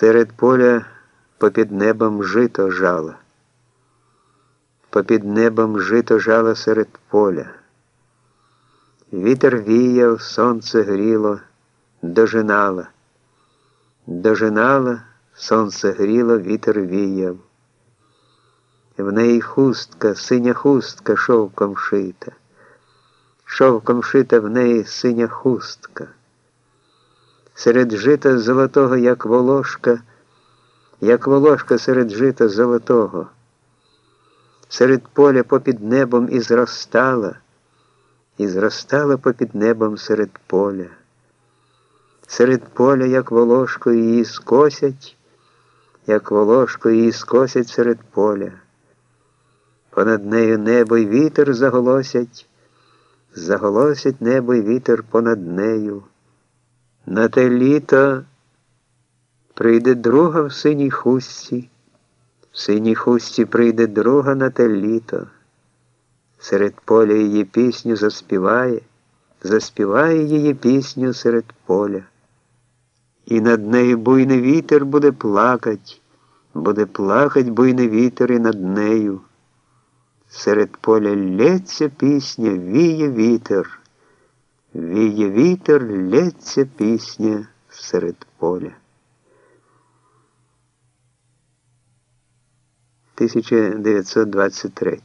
Серед поля попід небом жито жало, попід небом жито жало серед поля. Вітер віяв, сонце гріло, дожинало, дожинало, сонце гріло, вітер віяв. В неї хустка, синя хустка шовком шита, шовком шита в неї синя хустка серед жита золотого, як волошка, як волошка серед жита золотого, серед поля попід небом і зростала, і зростала попід небом серед поля. Серед поля, як волошкою її скосять, як волошкою її скосять серед поля. Понад нею небо й вітер заголосять, заголосять небо й вітер понад нею. На те літо прийде друга в синій хустці, в синій хустці прийде друга на те літо. Серед поля її пісню заспіває, заспіває її пісню серед поля. І над нею буйний вітер буде плакать, буде плакать буйний вітер і над нею. Серед поля лється пісня, віє вітер. Віє вітер, лється пісня серед поля. 1923